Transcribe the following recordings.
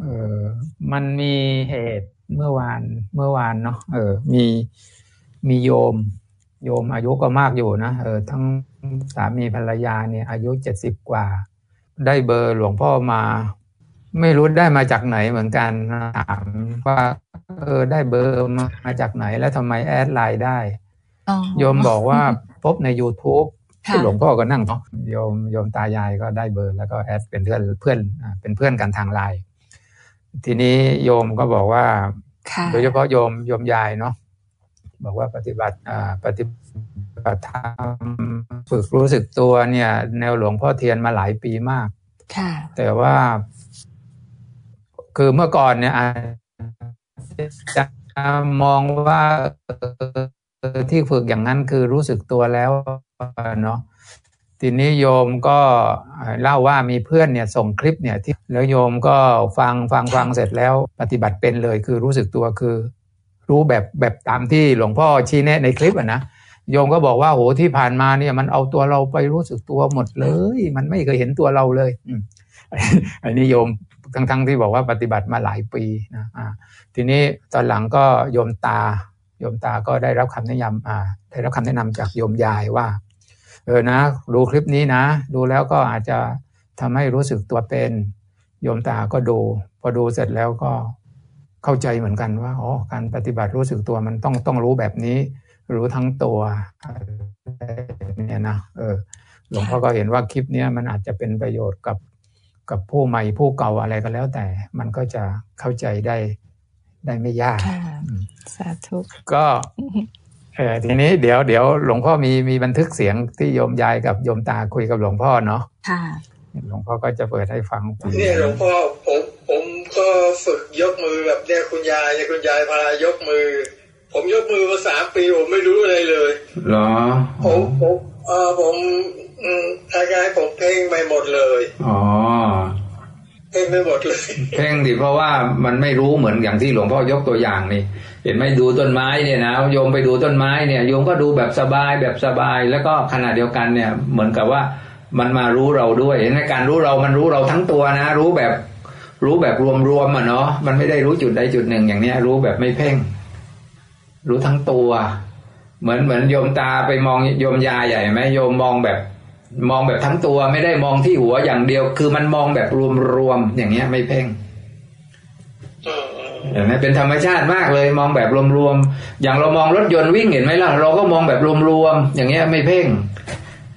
เออมันมีเหตุเมื่อวานเมื่อวานเนาะเออ มีมีโยม โยมอายุก็มากอยู่นะเออทั้งสามีภรรยาเนี่ยอายุเจ็ดสิบกว่า ได้เบอร์หลวงพ่อมา ไม่รู้ได้มาจากไหนเหมือนกันถามว่า เออ ได้เบอร์มาจากไหนแล้วทำไมแอดไลน์ได้โยมบอกว่าพบใน YouTube ที่หลวงพ่อก็นั่งเนาะโยมโยมตายายก็ได้เบอร์แล้วก็แอดเป็นเพื่อนเพื่อนเป็นเพื่อนกันทางไลน์ ทีนี้โยมก็บอกว่า โดยเฉพาะโยมโยมยายเนาะบอกว่าปฏิบัติอ่าปฏิบัติธรรมฝึกรู้สึกตัวเนี่ย แนวหลวงพ่อเทียนมาหลายปีมากค่ะแต่ว่า คือเมื่อก่อนเนี่ยจะมองว่าที่ฝึกอย่างนั้นคือรู้สึกตัวแล้วเนาะ ทีนี้โยมก็เล่าว่ามีเพื่อนเนี่ยส่งคลิปเนี่ยที่แล้วโยมก็ฟังฟังฟังเสร็จแล้วปฏิบัติเป็นเลย คือรู้สึกตัวคือ รู้แบบแบบตามที่หลวงพ่อชี้แนะในคลิปอะนะโยมก็บอกว่าโหที่ผ่านมาเนี่ยมันเอาตัวเราไปรู้สึกตัวหมดเลย มันไม่เคยเห็นตัวเราเลยอันนี้โยมทั้งทั้งที่บอกว่าปฏิบัติมาหลายปีนะอ่าทีนี้ตอนหลังก็โยมตาโยมตาก็ได้รับคำแนะนำอ่าได้รับคำแนะนำจากโยมยายว่า เออนะ ดูคลิปนี้นะ ดูแล้วก็อาจจะทำให้รู้สึกตัวเป็นโยมตาก็ดู พอดูเสร็จแล้วก็เข้าใจเหมือนกันว่าอ๋อการปฏิบัติรู้สึกตัวมันต้องต้องรู้แบบนี้ รู้ทั้งตัวเนี่ยนะเออหลวงพ่อก็เห็นว่าคลิปนี้มันอาจจะเป็นประโยชน์กับกับผู้ใหม่ผู้เก่าอะไรก็แล้วแต่ มันก็จะเข้าใจได้ได้ไม่ยากสาธุก็ เออทีนี้เดี๋ยวเดี๋ยวหลวงพ่อมีมีบันทึกเสียงที่โยมยายกับโยมตาคุยกับหลวงพ่อเนาะค่ะหลวงพ่อก็จะเปิดให้ฟังเนี่ยหลวงพ่อผมผมก็ฝึกยกมือแบบเนี่ยคุณยายเนี่ยคุณยายพายกมือ ผมยกมือมาสามปีผมไม่รู้อะไรเลยเหรอผมผมเออผมอืมคล้ายๆผมเพ่งไปหมดเลย อ๋อ เพ่งไม่หมดเลย เพ่งดิเพราะว่ามันไม่รู้เหมือนอย่างที่หลวงพ่อยกตัวอย่างนี่เห็นไหมดูต้นไม้เนี่ยนะโยมไปดูต้นไม้เนี่ยโยมก็ดูแบบสบายแบบสบาย แล้วก็ขณะเดียวกันเนี่ย เหมือนกับว่ามันมารู้เราด้วยเห็นไหมการรู้เรามันรู้เราทั้งตัวนะ รู้แบบรู้แบบรวมๆอะเนาะมันไม่ได้รู้จุดใดจุดหนึ่งอย่างเนี้ย รู้แบบไม่เพ่ง รู้ทั้งตัว เหมือนเหมือนโยมตาไปมองโยมยาใหญ่ไหมโยมมองแบบ มองแบบทั้งตัวไม่ได้มองที่หัวอย่างเดียว คือมันมองแบบรวมๆอย่างเงี้ย ไม่เพ่งเห็นไหมเป็นธรรมชาติมากเลย มองแบบรวมๆอย่างเรามองรถยนต์วิ่งเห็นไหมล่ะเราก็มองแบบรวมๆอย่างเงี้ยไม่เพ่ง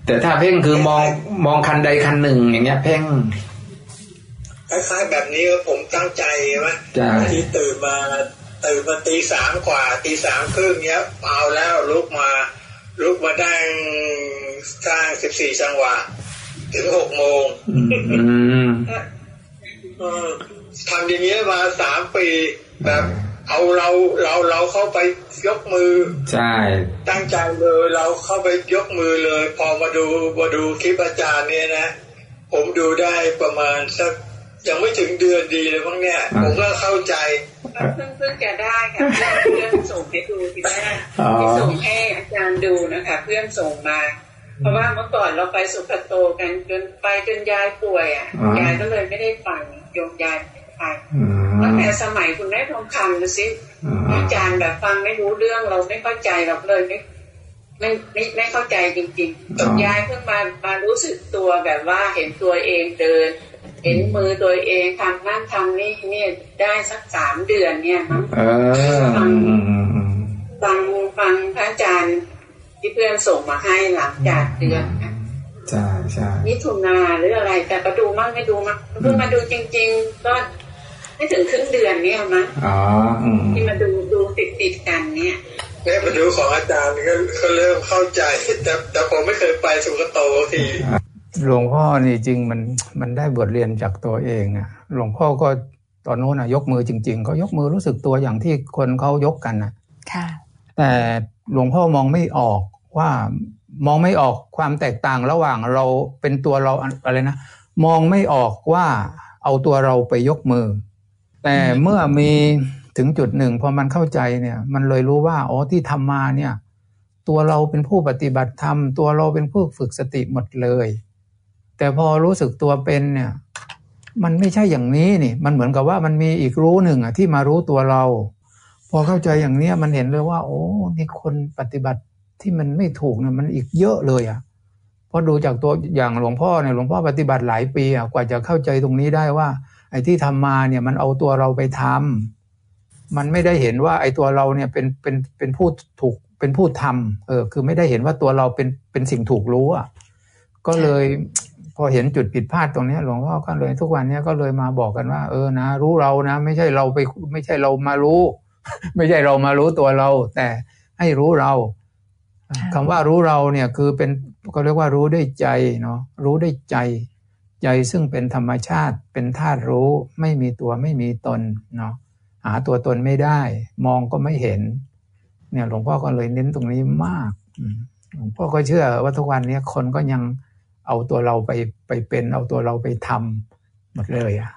แต่ถ้าเพ่งคือมองมองคันใดคันหนึ่ง อย่างเงี้ย เพ่งคล้ายๆแบบนี้ผมตั้งใจใช่ไหมที่ตื่นมาตื่นมาตีสามกว่าตีสามครึ่งเงี้ยเอาแล้วลุกมาลุกมาได้ สร้างสิบสี่จังหวะ ถึงหกโมงทำอย่างนี้มาสามปีแบบเอาเราเราเราเข้าไปยกมือ ใช่ ตั้งใจเลยเราเข้าไปยกมือเลย พอมาดูมาดูคลิปอาจารย์เนี่ยนะ ผมดูได้ประมาณสักยังไม่ถึงเดือนดีเลยมั้งเนี่ย ผมก็เข้าใจเพิ่งเพิ่งจะได้ค่ะเพื่อนส่งให้ดูทีแรกที่ส่งให้อาจารย์ดูนะคะ เพื่อนส่งมา เพราะว่าเมื่อก่อนเราไปสุขโตกันจนไปจนยายป่วยอะยายก็เลยไม่ได้ฟังโยมยายไปตั้งแต่สมัยคุณแม่ทองคำนะสิอาจารย์แบบฟังไม่รู้เรื่องเราไม่เข้าใจเราเลยไม่ไม่ไม่ไม่เข้าใจจริงๆยายเพิ่งมามารู้สึกตัวแบบว่าเห็นตัวเองเดิน เห็นมือตัวเองทำนั่นทำนี่เนี่ยได้สักสามเดือนเนี่ยมั้งฟังฟังฟังพระอาจารย์ ที่เพื่อนส่งมาให้หลังจากเดือนใช่ใช่มิถุนาหรืออะไร แต่ก็ดูมั่งไม่ดูมั่งเพิ่งมาดูจริง ๆ ก็ไม่ถึงครึ่งเดือนเนี่ยมั้งที่มาดูดูติดติดกันเนี่ยเนี่ยมาดูของอาจารย์ก็ก็เริ่มเข้าใจ แต่แต่ผมไม่เคยไปสุกโตทีหลวงพ่อนี่จริงมันมันได้บทเรียนจากตัวเองอะหลวงพ่อก็ตอนโน้นอะยกมือจริงๆเขายกมือรู้สึกตัวอย่างที่คนเขายกกันอะค่ะ แต่หลวงพ่อมองไม่ออก ว่ามองไม่ออกความแตกต่างระหว่างเราเป็นตัวเราอะไรนะมองไม่ออกว่าเอาตัวเราไปยกมือ แต่เมื่อมีถึงจุดหนึ่งพอมันเข้าใจเนี่ย มันเลยรู้ว่าอ๋อที่ทำมาเนี่ย ตัวเราเป็นผู้ปฏิบัติธรรม ตัวเราเป็นผู้ฝึกสติหมดเลย แต่พอรู้สึกตัวเป็นเนี่ย มันไม่ใช่อย่างนี้นี่ มันเหมือนกับว่ามันมีอีกรู้หนึ่งอะที่มารู้ตัวเรา พอเข้าใจอย่างเนี้ยมันเห็นเลยว่า โอ้นี่คนปฏิบัติ ที่มันไม่ถูกเนี่ยมันอีกเยอะเลยอะพอดูจากตัวอย่างหลวงพ่อเนี่ยหลวงพ่อปฏิบัติหลายปีอะกว่าจะเข้าใจตรงนี้ได้ว่า ไอ้ที่ทำมาเนี่ยมันเอาตัวเราไปทำมันไม่ได้เห็นว่า ไอ้ตัวเราเนี่ยเป็นเป็นเป็นผู้ถูกเป็นผู้ทำเออคือไม่ได้เห็นว่าตัวเราเป็นเป็นสิ่งถูกรู้อะก็เลยพอเห็นจุดผิดพลาดตรงนี้หลวงพ่อก็เลยทุกวันนี้ก็เลยมาบอกกันว่า เออนะ รู้เรานะ ไม่ใช่เราไป ไม่ใช่เรามารู้ ไม่ใช่เรามารู้ตัวเรา แต่ให้รู้เรา คำว่ารู้เราเนี่ยคือเป็นก็เรียกว่ารู้ด้วยใจเนาะรู้ด้วยใจ ใจซึ่งเป็นธรรมชาติเป็นธาตุรู้ไม่มีตัวไม่มีตนเนาะหาตัวตนไม่ได้ มองก็ไม่เห็น เนี่ยหลวงพ่อก็เลยเน้นตรงนี้มากหลวงพ่อก็เชื่อว่าทุกวันนี้คนก็ยังเอาตัวเราไปไปเป็น เอาตัวเราไปทำหมดเลยอะ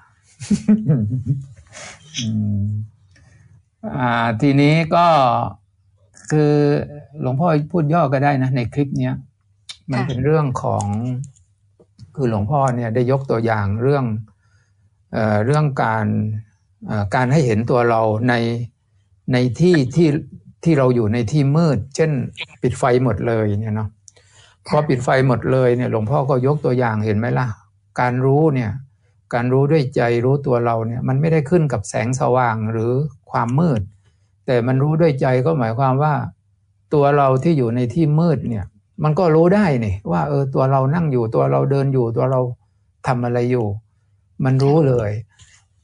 อ่าทีนี้ก็ คือหลวงพ่อพูดย่อก็ได้นะในคลิปเนี้ยมันเป็นเรื่องของคือหลวงพ่อเนี่ยได้ยกตัวอย่างเรื่องเอ่อเรื่องการการให้เห็นตัวเราในในที่ที่ที่เราอยู่ในที่มืด เช่น ปิดไฟหมดเลยเนี่ยเนาะพอปิดไฟหมดเลยเนี่ยหลวงพ่อก็ยกตัวอย่างเห็นไหมล่ะ การรู้เนี่ยการรู้ด้วยใจรู้ตัวเราเนี่ยมันไม่ได้ขึ้นกับแสงสว่างหรือความมืด แต่มันรู้ด้วยใจก็หมายความว่า ตัวเราที่อยู่ในที่มืดเนี่ย มันก็รู้ได้นี่ว่าเออตัวเรานั่งอยู่ตัวเราเดินอยู่ตัวเราทำอะไรอยู่ มันรู้เลย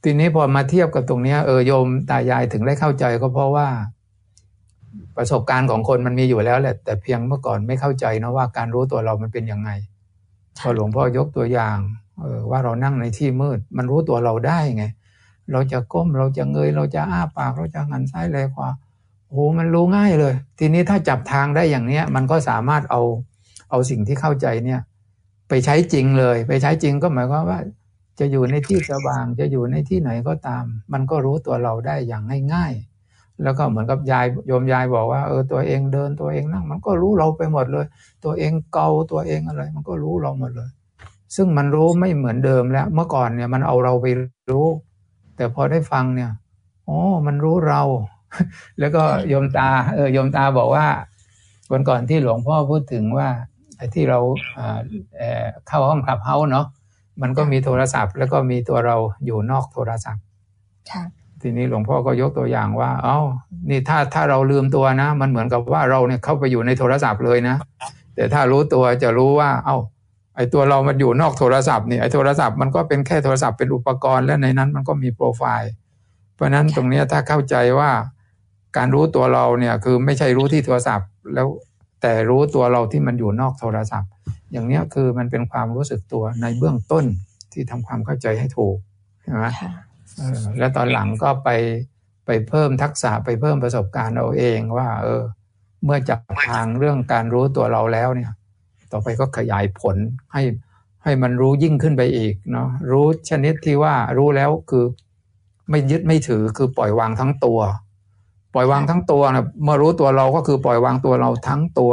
ทีนี้พอมาเทียบกับตรงนี้เออโยมตายายถึงได้เข้าใจก็เพราะว่า ประสบการณ์ของคนมันมีอยู่แล้วแหละ แต่เพียงเมื่อก่อนไม่เข้าใจนะว่าการรู้ตัวเรามันเป็นยังไง พอหลวงพ่อยกตัวอย่างเออว่าเรานั่งในที่มืด มันรู้ตัวเราได้ไง เราจะก้มเราจะเงย เราจะอ้าปากเราจะหันซ้ายเลยขวาโอ้มันรู้ง่ายเลย ทีนี้ถ้าจับทางได้อย่างเนี้ย มันก็สามารถเอาเอาสิ่งที่เข้าใจเนี่ย ไปใช้จริงเลย ไปใช้จริงก็หมายความว่า จะอยู่ในที่สว่าง จะอยู่ในที่ไหนก็ตาม มันก็รู้ตัวเราได้อย่างง่ายๆแล้วก็เหมือนกับยายโยมยายบอกว่าเออตัวเองเดินตัวเองนั่ง มันก็รู้เราไปหมดเลย ตัวเองเกาตัวเองอะไร มันก็รู้เราหมดเลย ซึ่งมันรู้ไม่เหมือนเดิมแล้ว เมื่อก่อนเนี่ยมันเอาเราไปรู้ แต่พอได้ฟังเนี่ยอ๋อมันรู้เรา แล้วก็โยมตา เออโยมตาบอกว่า วันก่อนที่หลวงพ่อพูดถึงว่าไอ้ที่เราเข้าห้องขับเฮาเนาะมันก็มีโทรศัพท์ แล้วก็มีตัวเราอยู่นอกโทรศัพท์ทีนี้หลวงพ่อก็ยกตัวอย่างว่า เอา้า นี่ถ้าถ้าเราลืมตัวนะ มันเหมือนกับว่าเราเนี่ยเข้าไปอยู่ในโทรศัพท์เลยนะ แต่ถ้ารู้ตัวจะรู้ว่า เอา้า ไอ้ตัวเรามันอยู่นอกโทรศัพท์นี่ไอ้โทรศัพท์มันก็เป็นแค่โทรศัพท์เป็นอุปกรณ์และในนั้นมันก็มีโปรไฟล์ เพราะนั้นตรงนี้ถ้าเข้าใจว่าการรู้ตัวเราเนี่ยคือไม่ใช่รู้ที่โทรศัพท์แล้วแต่รู้ตัวเราที่มันอยู่นอกโทรศัพท์ อย่างเนี้ยคือมันเป็นความรู้สึกตัวในเบื้องต้นที่ทำความเข้าใจให้ถูกใช่ไหมแล้วตอนหลังก็ไปไปเพิ่มทักษะไปเพิ่มประสบการณ์เอาเองว่า เออ เมื่อจับทางเรื่องการรู้ตัวเราแล้วเนี่ย ต่อไปก็ขยายผลให้ให้มันรู้ยิ่งขึ้นไปอีกเนาะรู้ชนิดที่ว่ารู้แล้วคือ ไม่ยึดไม่ถือคือปล่อยวางทั้งตัว ปล่อยวางทั้งตัวนะเมื่อรู้ตัวเราก็คือปล่อยวางตัวเราทั้งตัว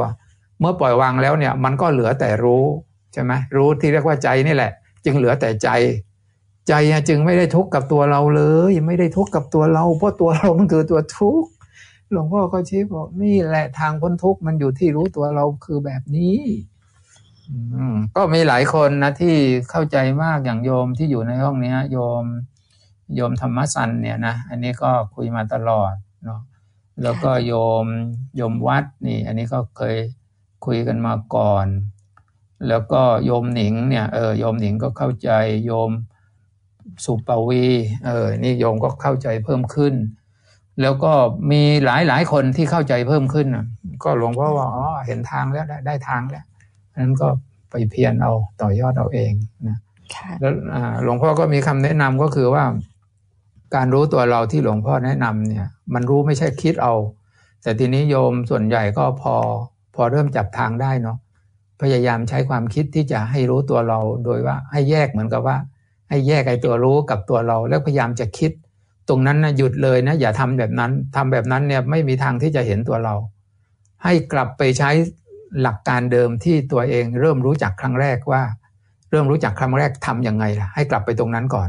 เมื่อปล่อยวางแล้วเนี่ยมันก็เหลือแต่รู้ใช่ไหมรู้ที่เรียกว่าใจนี่แหละ จึงเหลือแต่ใจ ใจจึงไม่ได้ทุกข์กับตัวเราเลย ไม่ได้ทุกข์กับตัวเรา เพราะตัวเรามันคือตัวทุกข์หลวงพ่อก็ชี้บอกนี่แหละทางพ้นทุกข์มันอยู่ที่รู้ตัวเราคือแบบนี้ ก็มีหลายคนนะที่เข้าใจมากอย่างโยมที่อยู่ในห้องนี้โยมโยมธรรมสันเนี่ยนะอันนี้ก็คุยมาตลอดเนาะแล้วก็โยมโยมวัดนี่ อันนี้ก็เคยคุยกันมาก่อน แล้วก็โยมหนิงเนี่ยเออโยมหนิงก็เข้าใจโยมสุปวีเออนี่โยมก็เข้าใจเพิ่มขึ้น แล้วก็มีหลายหลายคนที่เข้าใจเพิ่มขึ้นก็หลวงพ่อว่าอ๋อเห็นทางแล้วได้ได้ทางแล้ว นั้นก็ไปเพียรเอาต่อยอดเอาเองนะแล้วหลวงพ่อก็มีคำแนะนำก็คือว่า การรู้ตัวเราที่หลวงพ่อแนะนำเนี่ย มันรู้ไม่ใช่คิดเอา แต่ทีนี้โยมส่วนใหญ่ก็พอ พอเริ่มจับทางได้เนาะพยายามใช้ความคิดที่จะให้รู้ตัวเราโดยว่าให้แยกเหมือนกับว่า ให้แยกไอ้ตัวรู้กับตัวเรา แล้วพยายามจะคิด ตรงนั้นนะหยุดเลยนะอย่าทำแบบนั้นทำแบบนั้นเนี่ยไม่มีทางที่จะเห็นตัวเรา ให้กลับไปใช้ หลักการเดิมที่ตัวเองเริ่มรู้จักครั้งแรกว่า เริ่มรู้จักครั้งแรกทํำยังไงล่ะให้กลับไปตรงนั้นก่อน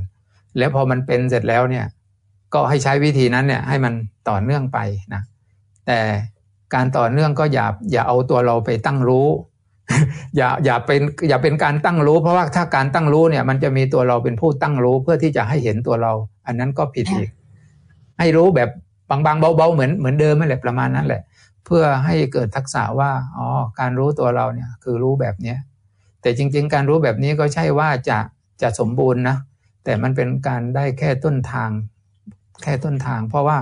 แล้วพอมันเป็นเสร็จแล้วเนี่ยก็ให้ใช้วิธีนั้นเนี่ยให้มันต่อเนื่องไปนะแต่การต่อเนื่องก็อย่าอย่าเอาตัวเราไปตั้งรู้ อย่าอย่าเป็นอย่าเป็นการตั้งรู้ เพราะว่าถ้าการตั้งรู้เนี่ยมันจะมีตัวเราเป็นผู้ตั้งรู้เพื่อที่จะให้เห็นตัวเรา อันนั้นก็ผิดอีก ให้รู้แบบบางๆเบาๆเหมือนเหมือนเดิมนั่นแหละประมาณนั้นแหละ เพื่อให้เกิดทักษะว่าอ๋อการรู้ตัวเราเนี่ยคือรู้แบบเนี้ยแต่จริง ๆ การรู้แบบนี้ก็ใช่ว่าจะจะสมบูรณ์นะแต่มันเป็นการได้แค่ต้นทาง แค่ต้นทาง เพราะว่า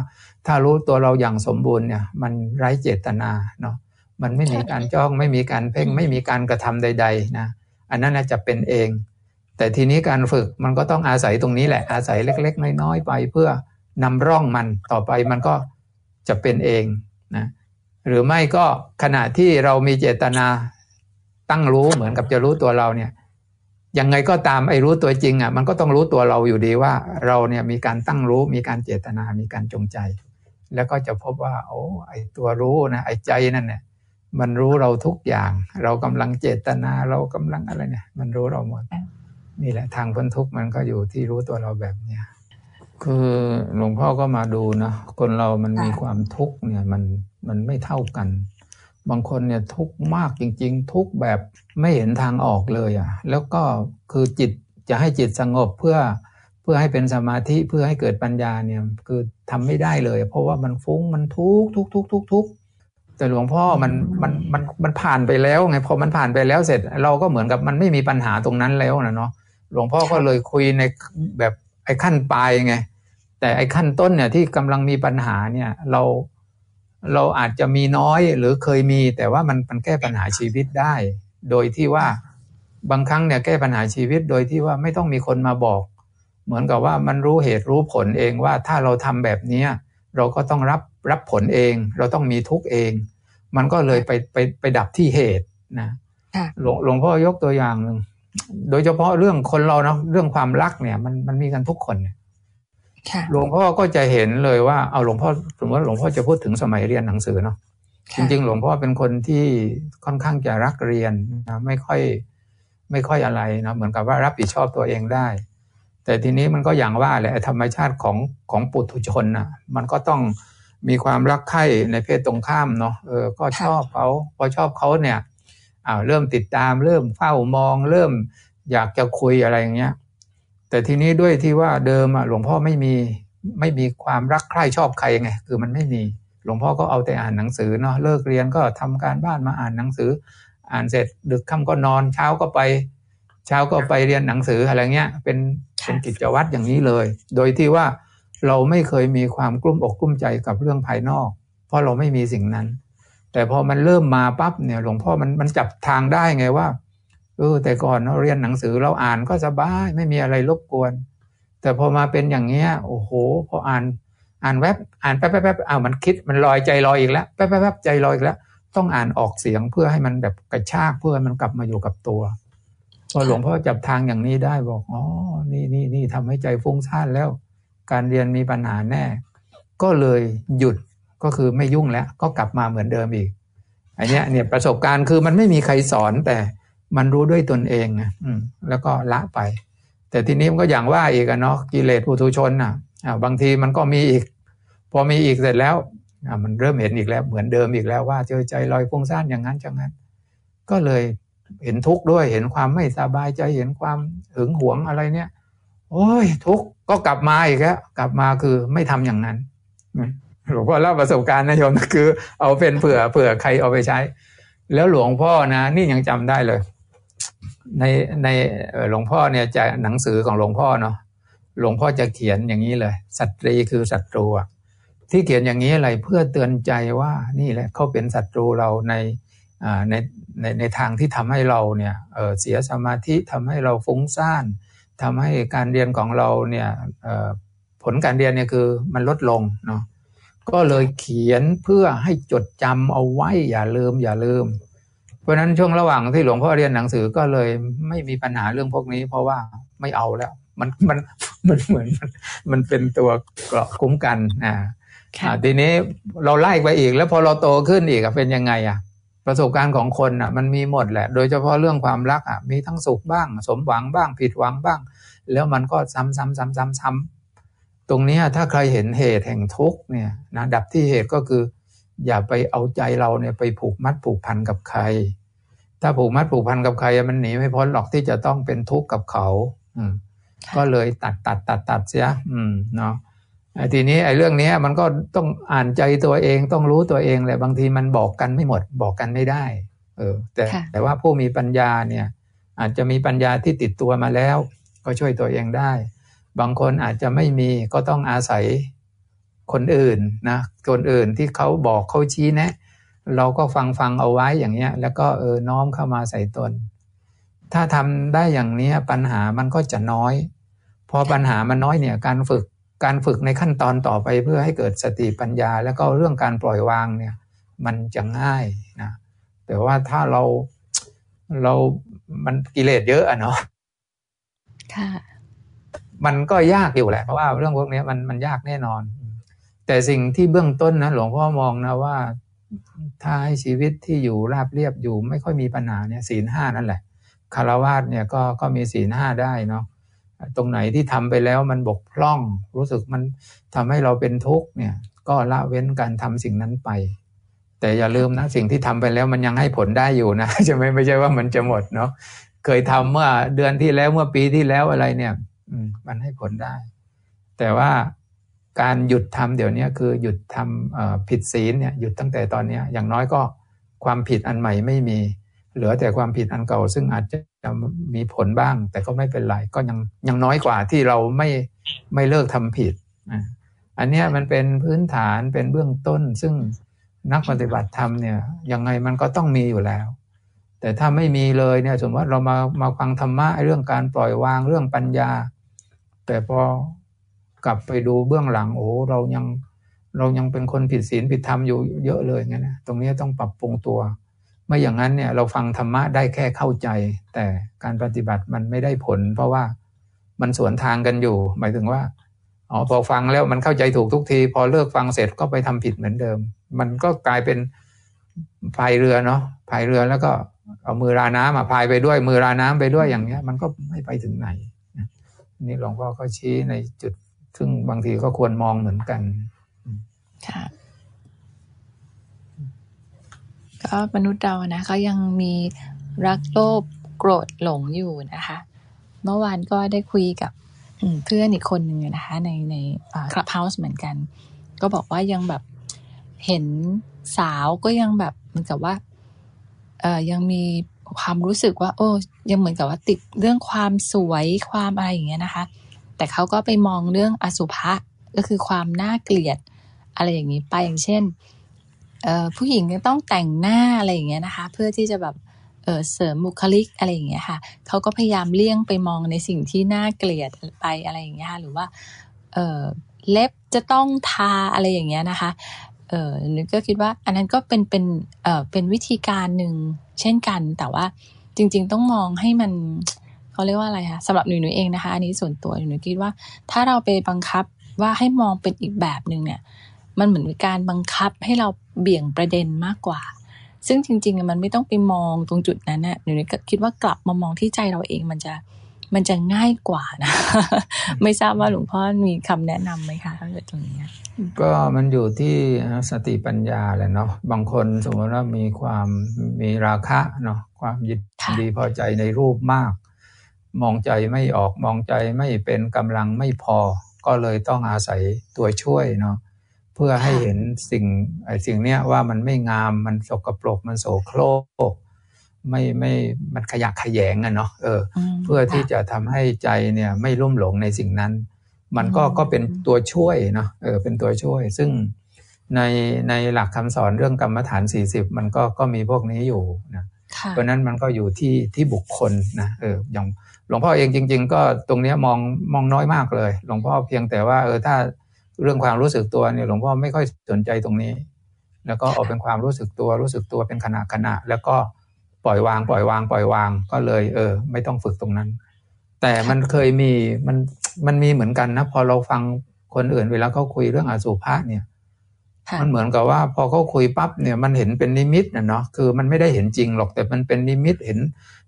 ถ้ารู้ตัวเราอย่างสมบูรณ์เนี่ยมันไร้เจตนาเนาะมันไม่มีการจ้องไม่มีการเพ่งไม่มีการกระทำใด ๆ นะ อันนั้นจะเป็นเอง แต่ทีนี้การฝึกมันก็ต้องอาศัยตรงนี้แหละอาศัยเล็ก ๆ น้อยๆไปเพื่อนำร่องมันต่อไปมันก็จะเป็นเองนะ หรือไม่ก็ขณะที่เรามีเจตนาตั้งรู้เหมือนกับจะรู้ตัวเราเนี่ยยังไงก็ตามไอ้รู้ตัวจริงอะมันก็ต้องรู้ตัวเราอยู่ดีว่าเราเนี่ยมีการตั้งรู้มีการเจตนามีการจงใจ แล้วก็จะพบว่า โอ้ไอ้ตัวรู้นะไอ้ใจนั่นเนี่ยมันรู้เราทุกอย่าง เรากำลังเจตนาเรากำลังอะไรเนี่ย มันรู้เราหมดนี่แหละทางพ้นทุกข์มันก็อยู่ที่รู้ตัวเราแบบเนี้ย คือหลวงพ่อก็มาดูนะคนเรามันมีความทุกข์เนี่ยมันมันไม่เท่ากัน บางคนเนี่ยทุกข์มากจริง ๆ ทุกข์แบบไม่เห็นทางออกเลยอะ่ะ แล้วก็คือจิตจะให้จิตสงบเพื่อเพื่อให้เป็นสมาธิเพื่อให้เกิดปัญญาเนี่ยคือทำไม่ได้เลย เพราะว่ามันฟุ้งมันทุกข์ทุกข์ทุกข์ทุกข์ทุกข์แต่หลวงพ่อมันมันมันมันผ่านไปแล้วไงพอมันผ่านไปแล้วเสร็จ เราก็เหมือนกับมันไม่มีปัญหาตรงนั้นแล้วนะเนาะหลวงพ่อก็เลยคุยในแบบไอ้ขั้นปลายไง แต่ไอ้ขั้นต้นเนี่ยที่กำลังมีปัญหาเนี่ยเราเราอาจจะมีน้อยหรือเคยมี แต่ว่ามันมันแก้ปัญหาชีวิตได้ โดยที่ว่าบางครั้งเนี่ยแก้ปัญหาชีวิตโดยที่ว่าไม่ต้องมีคนมาบอก เหมือนกับว่ามันรู้เหตุรู้ผลเองว่าถ้าเราทำแบบเนี้ยเราก็ต้องรับรับผลเอง เราต้องมีทุกเอง มันก็เลยไปไปไปดับที่เหตุนะหลวงหลวงพ่อยกตัวอย่างหนึ่งโดยเฉพาะเรื่องคนเราเนาะเรื่องความรักเนี่ยมันมันมีกันทุกคนเนี่ย หลวงพ่อก็จะเห็นเลยว่าเอาหลวงพ่อสมมติหลวงพ่อจะพูดถึงสมัยเรียนหนังสือเนาะจริง ๆ หลวงพ่อเป็นคนที่ค่อนข้างจะรักเรียนนะไม่ค่อยไม่ค่อยอะไรนะเหมือนกับว่ารับผิดชอบตัวเองได้ แต่ทีนี้มันก็อย่างว่าแหละธรรมชาติของของปุถุชนนะมันก็ต้องมีความรักใคร่ในเพศตรงข้ามเนาะเออก็ชอบเขาพอชอบเขาเนี่ยอ้าวเริ่มติดตาม เริ่มเฝ้ามอง เริ่มอยากจะคุยอะไรอย่างเงี้ย แต่ทีนี้ด้วยที่ว่าเดิมหลวงพ่อไม่มีไม่มีความรักใคร่ชอบใครไงคือมันไม่มีหลวงพ่อก็เอาแต่อ่านหนังสือเนาะเลิกเรียนก็ทำการบ้านมาอ่านหนังสือ อ่านเสร็จดึกค่าก็นอนเช้าก็ไป เช้าก็ไปเรียนหนังสืออะไรเงี้ยเป็นเป็นกิจวัตรอย่างนี้เลย โดยที่ว่าเราไม่เคยมีความกลุ้มอกกลุ้มใจกับเรื่องภายนอก เพราะเราไม่มีสิ่งนั้น แต่พอมันเริ่มมาปั๊บเนี่ยหลวงพ่อมันมันจับทางได้ไงว่า เออแต่ก่อนเราเรียนหนังสือเราอ่านก็สบายไม่มีอะไรรบกวน แต่พอมาเป็นอย่างเงี้ยโอ้โห พออ่านอ่านแวบอ่านแป๊บแป๊บแป๊บอ้าวมันคิดมันลอยใจลอยอีกแล้วแป๊บแป๊บแป๊บใจลอยอีกแล้ว ต้องอ่านออกเสียงเพื่อให้มันแบบกระชากเพื่อให้มันกลับมาอยู่กับตัวพอหลวงพ่อจับทางอย่างนี้ได้บอกอ๋อนี่นี่นี่ทำให้ใจฟุ้งซ่านแล้ว การเรียนมีปัญหาแน่ ก็เลยหยุดก็คือไม่ยุ่งแล้ว ก็กลับมาเหมือนเดิมอีกอันนี้เนี่ยประสบการณ์คือมันไม่มีใครสอนแต่ มันรู้ด้วยตนเองนะอืมแล้วก็ละไป แต่ทีนี้มันก็อย่างว่าอีกอะเนาะกิเลสปุถุชนอะบางทีมันก็มีอีก พอมีอีกเสร็จแล้วมันเริ่มเห็นอีกแล้วเหมือนเดิมอีกแล้วว่าเจอใจลอยฟุ้งซ่านอย่างนั้นจังนั้น ก็เลยเห็นทุกข์ด้วยเห็นความไม่สบายใจเห็นความหึงหวงอะไรเนี่ย โอ้ยทุกข์ก็กลับมาอีกแล้วกลับมาคือไม่ทำอย่างนั้นหลวงพ่อเล่าประสบการณ์นะโยมคือ เอาเป็นเผื่อเผื่อใครเอาไปใช้ แล้วหลวงพ่อนะ นี่ยังจำได้เลย ในในหลวงพ่อเนี่ยจะหนังสือของหลวงพ่อเนาะหลวงพ่อจะเขียนอย่างนี้เลยสัตรีคือศัตรูที่เขียนอย่างนี้อะไรเพื่อเตือนใจว่านี่แหละเขาเป็นศัตรูเราในในในในทางที่ทำให้เราเนี่ยเเสียสมาธิทำให้เราฟุ้งซ่านทำให้การเรียนของเราเนี่ยผลการเรียนเนี่ยคือมันลดลงเนาะก็เลยเขียนเพื่อให้จดจำเอาไว้อย่าลืมอย่าลืม เพราะนั้นช่วงระหว่างที่หลวงพ่อเรียนหนังสือก็เลยไม่มีปัญหาเรื่องพวกนี้ เพราะว่าไม่เอาแล้ว มันมันมันเหมือนมันเป็นตัวเกราะคุ้มกันอ่าทีนี้เราไล่ไปอีกแล้วพอเราโตขึ้นอีกเป็นยังไงอะประสบการณ์ของคนอะมันมีหมดแหละ โดยเฉพาะเรื่องความรักอะมีทั้งสุขบ้าง สมหวังบ้าง ผิดหวังบ้าง แล้วมันก็ซ้ำซ้ำซ้ำซ้ำซ้ำตรงนี้ถ้าใครเห็นเหตุแห่งทุกเนี่ยนะดับที่เหตุก็คือ อย่าไปเอาใจเราเนี่ยไปผูกมัดผูกพันกับใคร ถ้าผูกมัดผูกพันกับใครมันหนีไม่พ้นหรอกที่จะต้องเป็นทุกข์กับเขา อืม ก็เลยตัดตัดตัดตัดเสียอืมเนาะทีนี้ไอ้เรื่องนี้มันก็ต้องอ่านใจตัวเองต้องรู้ตัวเองแหละบางทีมันบอกกันไม่หมดบอกกันไม่ได้ เออ แต่แต่ว่าผู้มีปัญญาเนี่ย อาจจะมีปัญญาที่ติดตัวมาแล้ว ก็ช่วยตัวเองได้ บางคนอาจจะไม่มีก็ต้องอาศัย คนอื่นนะคนอื่นที่เขาบอกเขาชี้แนะ เราก็ฟังฟังเอาไว้อย่างเงี้ย แล้วก็เออน้อมเข้ามาใส่ตน ถ้าทำได้อย่างนี้ปัญหามันก็จะน้อย พอปัญหามันน้อยเนี่ยการฝึกการฝึกในขั้นตอนต่อไปเพื่อให้เกิดสติปัญญา แล้วก็เรื่องการปล่อยวางเนี่ย มันจะง่ายนะแต่ว่าถ้าเราเรามันกิเลสเยอะอะเนาะค่ะมันก็ยากอยู่แหละเพราะว่าเรื่องพวกนี้มันมันยากแน่นอน แต่สิ่งที่เบื้องต้นนะหลวงพ่อมองนะว่า ถ้าให้ชีวิตที่อยู่ราบเรียบอยู่ไม่ค่อยมีปัญหาเนี่ยศีลห้านั่นแหละคารวาสเนี่ยก็ก็มีศีลห้าได้เนาะตรงไหนที่ทำไปแล้วมันบกพร่อง รู้สึกมันทำให้เราเป็นทุกข์เนี่ยก็ละเว้นการทำสิ่งนั้นไป แต่อย่าลืมนะสิ่งที่ทำไปแล้วมันยังให้ผลได้อยู่นะจะไม่ไม่ใช่ว่ามันจะหมดเนาะเคยทำเมื่อเดือนที่แล้วเมื่อปีที่แล้วอะไรเนี่ยอืมมันให้ผลได้ แต่ว่า การหยุดทำเดี๋ยวนี้คือหยุดทำผิดศีลเนี่ยหยุดตั้งแต่ตอนนี้อย่างน้อยก็ความผิดอันใหม่ไม่มี เหลือแต่ความผิดอันเก่า ซึ่งอาจจะมีผลบ้าง แต่ก็ไม่เป็นไรก็ยังยังน้อยกว่าที่เราไม่ไม่เลิกทำผิด อันนี้มันเป็นพื้นฐานเป็นเบื้องต้น ซึ่งนักปฏิบัติธรรมเนี่ยยังไงมันก็ต้องมีอยู่แล้ว แต่ถ้าไม่มีเลยเนี่ยสมมติว่าเรามามาฟังธรรมะเรื่องการปล่อยวางเรื่องปัญญา แต่พอ กลับไปดูเบื้องหลังโอ้เรายังเรายังเป็นคนผิดศีลผิดธรรมอยู่เยอะเลยงั้นนะตรงนี้ต้องปรับปรุงตัว ไม่อย่างนั้นเนี่ยเราฟังธรรมะได้แค่เข้าใจ แต่การปฏิบัติมันไม่ได้ผล เพราะว่ามันสวนทางกันอยู่ หมายถึงว่าอ๋อพอฟังแล้วมันเข้าใจถูกทุกที พอเลิกฟังเสร็จก็ไปทำผิดเหมือนเดิม มันก็กลายเป็นพายเรือเนาะพายเรือแล้วก็เอามือราน้ำมาพายไปด้วยมือราน้ำไปด้วยอย่างเงี้ย มันก็ไม่ไปถึงไหนนี่หลวงพ่อก็ชี้ในจุด ซึ่งบางทีก็ควรมองเหมือนกันค่ะก็มนุษย์เรานะก็ยังมีรักโลภโกรธหลงอยู่นะคะ เมื่อวานก็ได้คุยกับเพื่อนอีกคนหนึ่งนะคะ ในในคลับเฮาส์เหมือนกัน ก็บอกว่ายังแบบเห็นสาวก็ยังแบบเหมือนกับว่าเอ่อยังมีความรู้สึกว่า โอ้ยังเหมือนกับว่าติดเรื่องความสวยความอะไรอย่างเงี้ยนะคะ แต่เขาก็ไปมองเรื่องอสุภะก็คือความน่าเกลียดอะไรอย่างนี้ไปอย่างเช่นผู้หญิงต้องแต่งหน้าอะไรอย่างเงี้ยนะคะ เพื่อที่จะแบบเเสริมบุคลิกอะไรอย่างเงี้ยค่ะเขาก็พยายามเลี่ยงไปมองในสิ่งที่น่าเกลียดไปอะไรอย่างเงี้ยค่ะหรือว่าเเล็บจะต้องทาอะไรอย่างเงี้ยนะคะเออหนูก็คิดว่าอันนั้นก็เป็นเป็นเออเป็นวิธีการหนึ่งเช่นกัน แต่ว่าจริง ๆ ต้องมองให้มัน เขาเรียกว่าอะไรคะสำหรับหนูหนูเองนะคะ อันนี้ส่วนตัวหนูคิดว่า ถ้าเราไปบังคับว่าให้มองเป็นอีกแบบหนึ่งเนี่ย มันเหมือนการบังคับให้เราเบี่ยงประเด็นมากกว่า ซึ่งจริงๆมันไม่ต้องไปมองตรงจุดนั้นนะหนูคิดว่ากลับมามองที่ใจเราเองมันจะมันจะง่ายกว่านะ ไม่ทราบว่าหลวงพ่อมีคำแนะนํำไหมคะถ้าเกิดตรงนี้ก็มันอยู่ที่สติปัญญาแหละเนาะบางคนสมมติว่ามีความมีราคะเนาะความยินดีพอใจในรูปมาก มองใจไม่ออกมองใจไม่เป็นกำลังไม่พอ ก็เลยต้องอาศัยตัวช่วยเนาะเพื่อให้เห็นสิ่งไอ้สิ่งเนี้ยว่ามันไม่งามมันสกปรกมันโสโครกไม่ไม่มันขยะขยงอะเนาะเออ เพื่อที่จะทำให้ใจเนี่ยไม่ลุ่มหลงในสิ่งนั้น มันก็ก็เป็นตัวช่วยเนาะเออเป็นตัวช่วย ซึ่งในในหลักคำสอนเรื่องกรรมฐานสี่สิบมันก็ก็มีพวกนี้อยู่นะ เพราะนั้นมันก็อยู่ที่ที่บุคคลนะเอออย่างหลวงพ่อเองจริง ๆ ก็ตรงนี้มองมองน้อยมากเลย หลวงพ่อเพียงแต่ว่าเออถ้าเรื่องความรู้สึกตัวเนี่ยหลวงพ่อไม่ค่อยสนใจตรงนี้ แล้วก็ออกเป็นความรู้สึกตัวรู้สึกตัวเป็นขณะขณะ แล้วก็ปล่อยวางปล่อยวางปล่อยวางก็เลย เออ ไม่ต้องฝึกตรงนั้น แต่มันเคยมีมันมันมีเหมือนกันนะพอเราฟังคนอื่นเวลาเขาคุยเรื่องอสุภะเนี่ย มันเหมือนกับว่าพอเขาคุยปั๊บเนี่ยมันเห็นเป็นนิมิตนะเนาะคือมันไม่ได้เห็นจริงหรอกแต่มันเป็นนิมิตเห็น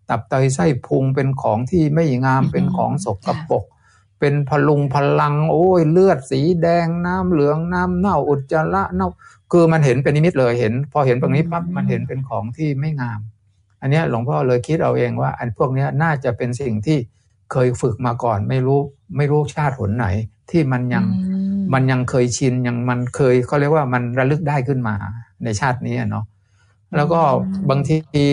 ตับไตไส้พุงเป็นของที่ไม่งามเป็นของสกปรกเป็นพลุงพลัง โอ้ยเลือดสีแดงน้ำเหลืองน้ำเน่าอุจจาระเน่าคือมันเห็นเป็นนิมิตเลยเห็น พอเห็นตรงนี้ปั๊บมันเห็นเป็นของที่ไม่งาม อันนี้หลวงพ่อเลยคิดเอาเองว่า อันพวกนี้น่าจะเป็นสิ่งที่เคยฝึกมาก่อน ไม่รู้ไม่รู้ชาติหนไหน ที่มันยัง มันยังเคยชินยังมันเคยเขาเรียกว่ามันระลึกได้ขึ้นมาในชาตินี้เนาะแล้วก็บางที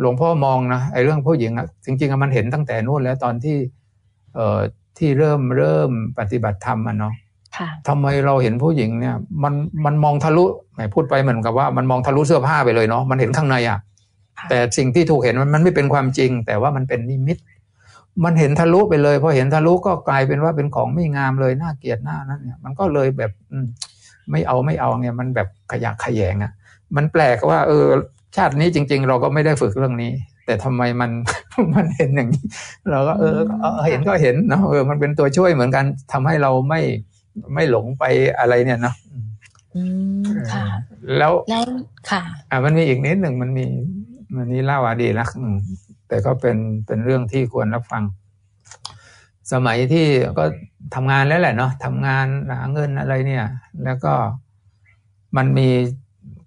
หลวงพ่อมองนะไอ้เรื่องผู้หญิงอะจริงๆมันเห็นตั้งแต่นู่นแล้วตอนที่ เอ่อที่เริ่มเริ่มปฏิบัติธรรมอะเนาะทำไมเราเห็นผู้หญิงเนี่ย มันมันมองทะลุหมพูดไปเหมือนกับว่ามันมองทะลุเสื้อผ้าไปเลยเนาะมันเห็นข้างในอะแต่สิ่งที่ถูกเห็นมันมันไม่เป็นความจริง แต่ว่ามันเป็นนิมิต มันเห็นทะลุไปเลยพอเห็นทะลุก็กลายเป็นว่าเป็นของไม่งามเลยน่าเกลียดหน้านั้นเนี่ยมันก็เลยแบบอืไม่เอาไม่เอาเนี่ยมันแบบขยะขยงอะ มันแปลกว่า เออ ชาตินี้จริง ๆ เราก็ไม่ได้ฝึกเรื่องนี้ แต่ทำไมมันมันเห็นอย่างนี้ เราก็เออเห็นก็เห็นเนาะเออมันเป็นตัวช่วยเหมือนกันทำให้เราไม่ไม่หลงไปอะไรเนี่ยเนาะอืมค่ะแล้วแล้วค่ะ อ่ามันมีอีกนิดหนึ่งมันมีมันนี้เล่าอดีตนะ แต่ก็เป็นเป็นเรื่องที่ควรรับฟัง สมัยที่ก็ทำงานแล้วแหละเนาะทำงานหาเงินอะไรเนี่ย แล้วก็มันมี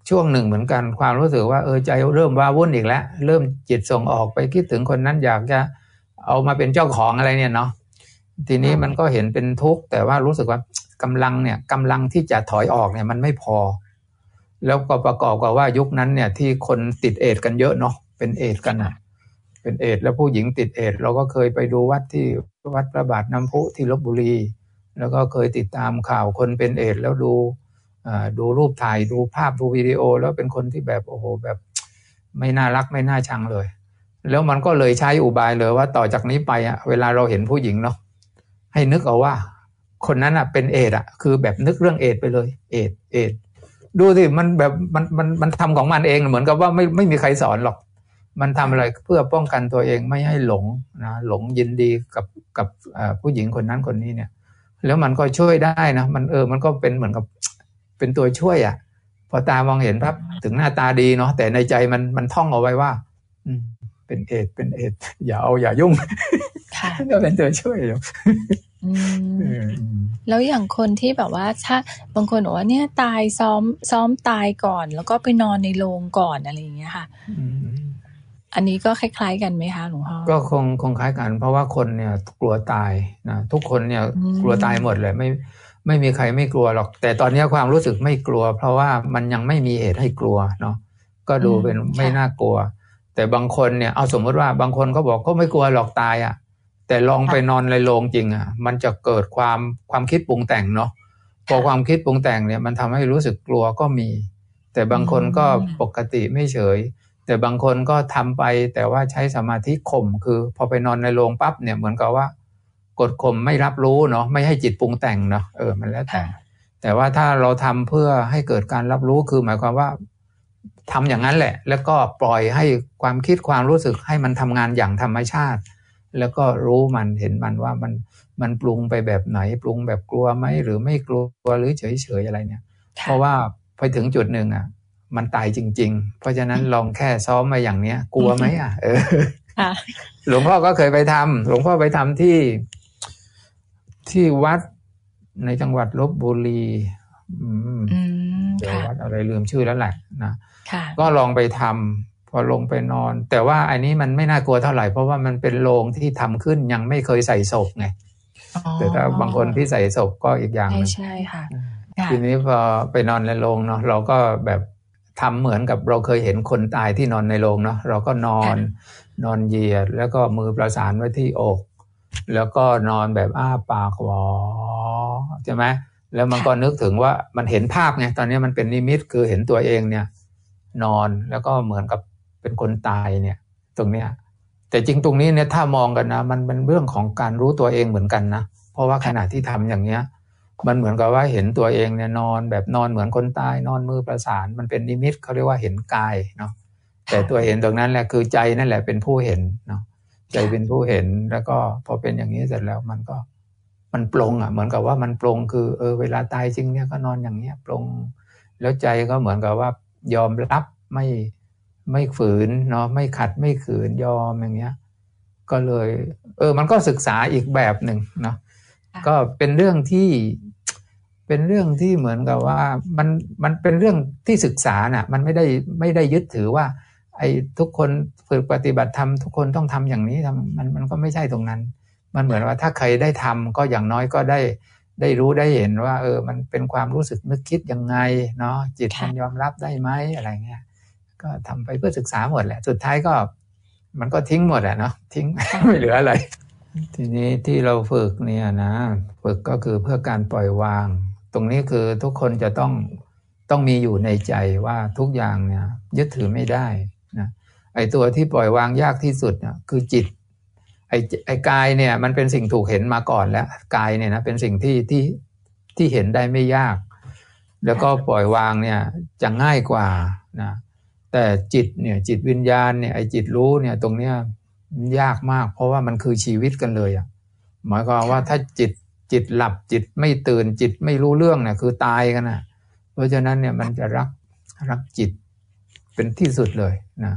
ช่วงหนึ่งเหมือนกัน ความรู้สึกว่าเออใจเริ่มว่าวุ่นอีกแล้ว เริ่มจิตส่งออกไปคิดถึงคนนั้นอยากจะเอามาเป็นเจ้าของอะไรเนี่ยเนาะทีนี้มันก็เห็นเป็นทุกข์แต่ว่ารู้สึกว่ากำลังเนี่ยกำลังที่จะถอยออกเนี่ยมันไม่พอ แล้วก็ประกอบกับว่ายุคนั้นเนี่ยที่คนติดเอดกันเยอะเนาะเป็นเอดกันอะ เป็นเอดแล้วผู้หญิงติดเอดเราก็เคยไปดูวัดที่วัดพระบาทน้ำพุที่ลบบุรี แล้วก็เคยติดตามข่าวคนเป็นเอดแล้วดูดูรูปถ่ายดูภาพดูวิดีโอ แล้วเป็นคนที่แบบโอ้โหแบบไม่น่ารักไม่น่าชังเลย แล้วมันก็เลยใช้อุบายเลยว่าต่อจากนี้ไปอะเวลาเราเห็นผู้หญิงเนาะให้นึกเอาว่า คนนั้นอะเป็นเอดอะคือแบบนึกเรื่องเอดไปเลย เอดเอดดูสิมันแบบมันมันมันทำของมันเองเหมือนกับว่าไม่ไม่มีใครสอนหรอก มันทำอะไรเพื่อป้องกันตัวเองไม่ให้หลงนะหลงยินดีกับกับผู้หญิงคนนั้นคนนี้เนี่ย แล้วมันก็ช่วยได้นะมันเออมันก็เป็นเหมือนกับเป็นตัวช่วยอะ พอตามองเห็นพับถึงหน้าตาดีเนาะแต่ในใจมันมันท่องเอาไว้ว่า อืมเป็นเอดเป็นเอดอย่าเอาอย่ายุ่งก็เป็นตัวช่วยอยู่แล้วอย่างคนที่แบบว่าถ้าบางคนบอกว่าเนี่ยตายซ้อมซ้อมตายก่อน แล้วก็ไปนอนในโรงก่อนอะไรอย่างเงี้ยค่ะ อันนี้ก็คล้าย ๆ กันไหมคะหลวงพ่อก็คงคงคล้ายกัน เพราะว่าคนเนี่ยกลัวตายนะทุกคนเนี่ยกลัวตายหมดเลยไม่ไม่มีใครไม่กลัวหรอก แต่ตอนนี้ความรู้สึกไม่กลัว เพราะว่ามันยังไม่มีเหตุให้กลัวเนาะก็ดูเป็นไม่น่ากลัว แต่บางคนเนี่ยเอาสมมติว่าบางคนเขาบอกก็ไม่กลัวหรอกตายอะ่ะ แต่ลองไปนอนในโรงจริงอะ่ะ มันจะเกิดความความคิดปรุงแต่งเนาะพอความคิดปรุงแต่งเนี่ยมันทำให้รู้สึกกลัวก็มี แต่บางคนก็ปกติไม่เฉย แต่บางคนก็ทำไปแต่ว่าใช้สมาธิข่มคือ พอไปนอนในโรงปั๊บเนี่ยเหมือนกับว่ากดข่มไม่รับรู้เนาะไม่ให้จิตปรุงแต่งเนาะเออมันแล้วแต่แต่ว่าถ้าเราทำเพื่อให้เกิดการรับรู้คือหมายความว่าทำอย่างนั้นแหละ แล้วก็ปล่อยให้ความคิดความรู้สึกให้มันทำงานอย่างธรรมชาติ แล้วก็รู้มันเห็นมันว่ามันมันปรุงไปแบบไหน ปรุงแบบกลัวไหมหรือไม่กลัวหรือเฉยเฉยอะไรเนี่ย เพราะว่าไปถึงจุดหนึ่งอะ มันตายจริง ๆ เพราะฉะนั้นลองแค่ซ้อมมาอย่างเนี้ย กลัวไหมอะเออหลวงพ่อก็เคยไปทำหลวงพ่อไปทำที่ ที่วัดในจังหวัดลบบุรีเดี๋ยววัดอะไรลืมชื่อแล้วแหละนะก็ลองไปทำพอลงไปนอน แต่ว่าอันนี้มันไม่น่ากลัวเท่าไหร่ เพราะว่ามันเป็นโรงที่ทำขึ้นยังไม่เคยใส่ศพไงแต่ถ้าบางคนที่ใส่ศพก็อีกอย่างใช่ใช่ค่ะทีนี้พอไปนอนในโรงเนาะเราก็แบบ ทำเหมือนกับเราเคยเห็นคนตายที่นอนในโรงเนาะเราก็นอนนอนเหยียดแล้วก็มือประสานไว้ที่อก แล้วก็นอนแบบอ้าปากหวอใช่ไหมแล้วมันก็นึกถึงว่ามันเห็นภาพไงตอนนี้มันเป็นนิมิตคือเห็นตัวเองเนี่ย นอนแล้วก็เหมือนกับเป็นคนตายเนี่ย ตรงเนี้ยแต่จริงตรงนี้เนี่ยถ้ามองกันนะ มันเป็นเรื่องของการรู้ตัวเองเหมือนกันนะเพราะว่าขณะที่ทำอย่างเนี้ย มันเหมือนกับว่าเห็นตัวเองเนี่ยนอนแบบนอนเหมือนคนตายนอนมือประสาน มันเป็นนิมิตเขาเรียกว่าเห็นกายเนาะแต่ตัวเห็นตรงนั้นแหละคือใจนั่นแหละเป็นผู้เห็นเนาะใจเป็นผู้เห็นแล้วก็พอเป็นอย่างนี้เสร็จแล้วมันก็มันปรงอะ เหมือนกับว่ามันปรงคือเออเวลาตายจริงเนี่ยก็นอนอย่างเนี้ยปรงแล้วใจก็เหมือนกับว่ายอมรับไม่ไม่ฝืนเนาะไม่ขัดไม่ขืนยอมอย่างเงี้ย ก็เลย เออ มันก็ศึกษาอีกแบบหนึ่งเนาะก็เป็นเรื่องที่ เป็นเรื่องที่เหมือนกับว่ามันมันเป็นเรื่องที่ศึกษาน่ะมันไม่ได้ไม่ได้ยึดถือว่า ไอ้ทุกคนฝึกปฏิบัติธรรมทุกคนต้องทำอย่างนี้ทำมันมันก็ไม่ใช่ตรงนั้น มันเหมือนว่าถ้าใครได้ทำก็อย่างน้อยก็ได้ได้รู้ได้เห็นว่า เออมันเป็นความรู้สึกนึกคิดยังไงเนาะจิตมันยอมรับได้ไหมอะไรเงี้ยก็ทำไปเพื่อศึกษาหมดแหละ สุดท้ายก็ มันก็ทิ้งหมดอะเนาะทิ้งไม่เหลืออะไร ทีนี้ที่เราฝึกเนี่ยนะ ฝึกก็คือเพื่อการปล่อยวาง ตรงนี้คือทุกคนจะต้องต้องมีอยู่ในใจว่าทุกอย่างเนี่ยยึดถือไม่ได้นะไอตัวที่ปล่อยวางยากที่สุดเนี่ยคือจิตไอไอกายเนี่ยมันเป็นสิ่งถูกเห็นมาก่อนแล้วกายเนี่ยนะเป็นสิ่งที่ที่ที่เห็นได้ไม่ยาก แล้วก็ปล่อยวางเนี่ยจะง่ายกว่านะแต่จิตเนี่ยจิตวิญญาณเนี่ยไอจิตรู้เนี่ยตรงเนี้ยยากมาก เพราะว่ามันคือชีวิตกันเลยอะหมายความว่าถ้าจิต จิตหลับจิตไม่ตื่นจิตไม่รู้เรื่องเนี่ยคือตายกันนะเพราะฉะนั้นเนี่ยมันจะรักรักจิตเป็นที่สุดเลยนะ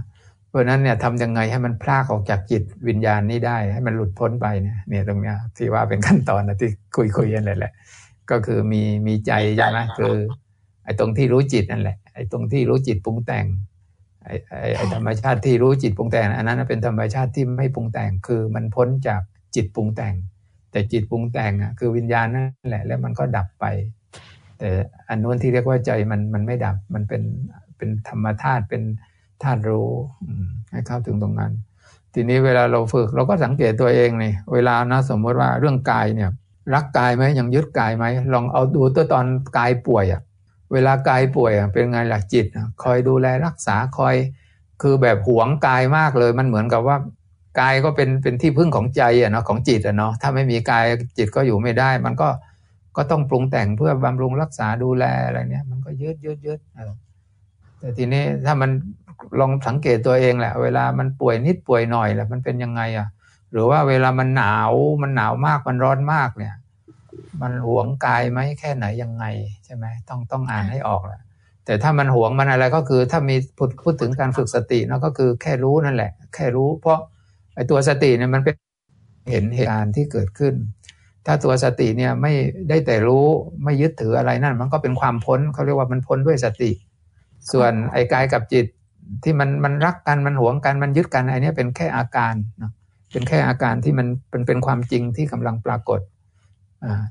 เพราะนั้นเนี่ยทำยังไงให้มันพลากออกจากจิตวิญญาณนี้ได้ ให้มันหลุดพ้นไปเนี่ยเนี่ยตรงเนี้ยที่ว่าเป็นขั้นตอนนะที่คุยคุยกันเลยแหละก็คือมีมีใจใช่ไหมคือไอ้ตรงที่รู้จิตนั่นแหละไอ้ตรงที่รู้จิตปรุงแต่งไอ้ไอ้ธรรมชาติที่รู้จิตปรุงแต่งอันนั้นเป็นธรรมชาติที่ไม่ปรุงแต่งคือมันพ้นจากจิตปรุงแต่ง แต่จิตปรุงแต่งอะคือวิญญาณนั่นแหละ แล้วมันก็ดับไป แต่อันนู้นที่เรียกว่าใจมันมันไม่ดับมันเป็นเป็นธรรมธาตุเป็นธาตุรู้ให้เข้าถึงตรงนั้น ทีนี้เวลาเราฝึกเราก็สังเกตตัวเองนี่เวลานะสมมติว่าเรื่องกายเนี่ย รักกายไหมยังยึดกายไหมลองเอาดูตัวตอนกายป่วยอะเวลากายป่วยเป็นไงล่ะจิต คอยดูแลรักษาคอย คือแบบหวงกายมากเลย มันเหมือนกับว่า กายก็เป็นเป็นที่พึ่งของใจอะเนาะของจิตอะเนาะถ้าไม่มีกายจิตก็อยู่ไม่ได้ มันก็ก็ต้องปรุงแต่งเพื่อบำรุงรักษาดูแลอะไรเนี่ยมันก็ยืดยืดยืดแต่ทีนี้ถ้ามันลองสังเกตตัวเองแหละ เวลามันป่วยนิดป่วยหน่อยแหละมันเป็นยังไงอะ หรือว่าเวลามันหนาวมันหนาวมากมันร้อนมากเนี่ย มันหวงกายไหมแค่ไหนยังไงใช่ไหมต้องต้องอ่านให้ออกแหละแต่ถ้ามันหวงมันอะไรก็คือ ถ้ามีพูดพูดถึงการฝึกสติเนาะก็คือแค่รู้นั่นแหละ แค่รู้ เพราะ ไอ้ตัวสติเนี่ยมันเป็นเห็นเหตุการณ์ที่เกิดขึ้น ถ้าตัวสติเนี่ยไม่ได้แต่รู้ไม่ยึดถืออะไรนั่น มันก็เป็นความพ้นเขาเรียกว่ามันพ้นด้วยสติ ส่วนไอ้กายกับจิตที่มันมันรักกันมันหวงกันมันยึดกันไอ้นี่เป็นแค่อาการเนาะเป็นแค่อาการที่มันเป็นเป็นความจริงที่กำลังปรากฏ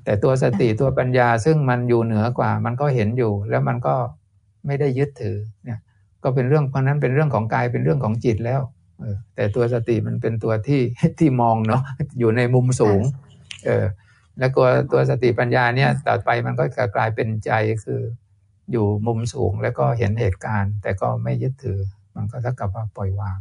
แต่ตัวสติตัวปัญญาซึ่งมันอยู่เหนือกว่า มันก็เห็นอยู่ แล้วมันก็ไม่ได้ยึดถือเนี่ย ก็เป็นเรื่องเพราะนั้นเป็นเรื่องของกายเป็นเรื่องของจิตแล้วเออ แต่ตัวสติมันเป็นตัวที่ที่มองเนาะอยู่ในมุมสูง เออแล้วตัวตัวสติปัญญาเนี่ยต่อไปมันก็กลายเป็นใจคืออยู่มุมสูงแล้วก็เห็นเหตุการณ์ แต่ก็ไม่ยึดถือ มันก็เท่ากับว่าปล่อยวาง